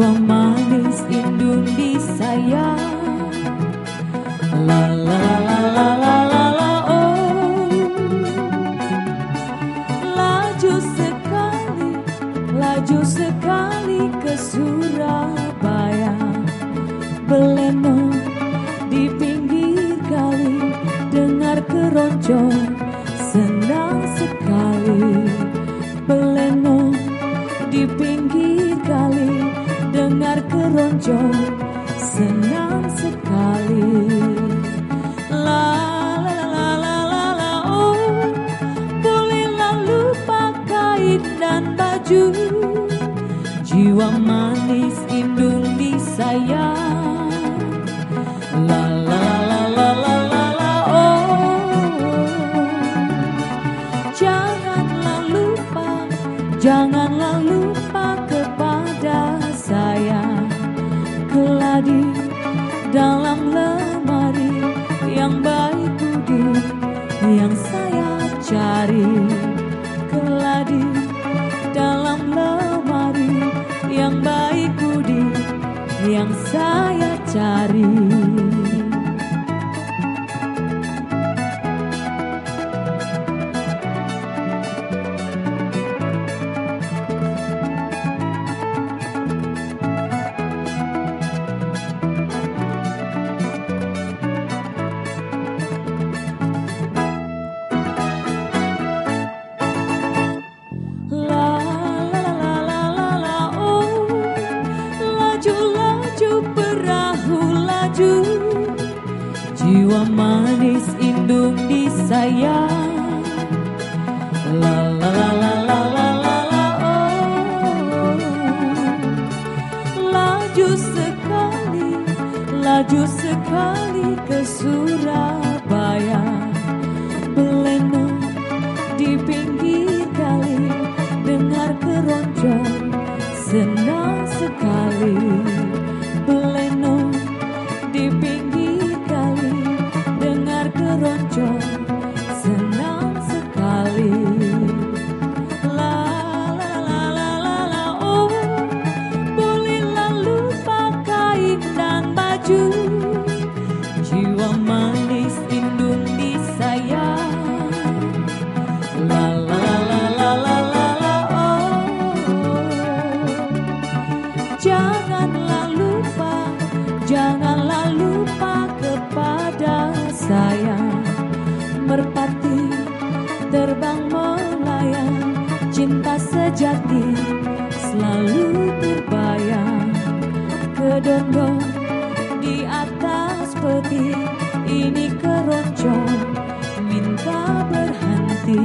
Jiwa manis disayang La la la la la la la oh. Laju sekali, laju sekali ke Surabaya. Beleno di pinggir kali Dengar keroncong dan baju. Jiwa manis la la la yang saya cari Jiwa manis indung disayang. La la la la la la la la oh. Laju sekali laju sekali ke Surabaya. Beleno di pinggir kali dengar keroncong senang baju jiwa manis indung disayang la oh. Janganlah lupa Janganlah lupa kepada saya. Merpati terbang melayang Cinta sejati selalu terbayang. Kedondong di atas peti. Ini keroncong minta berhenti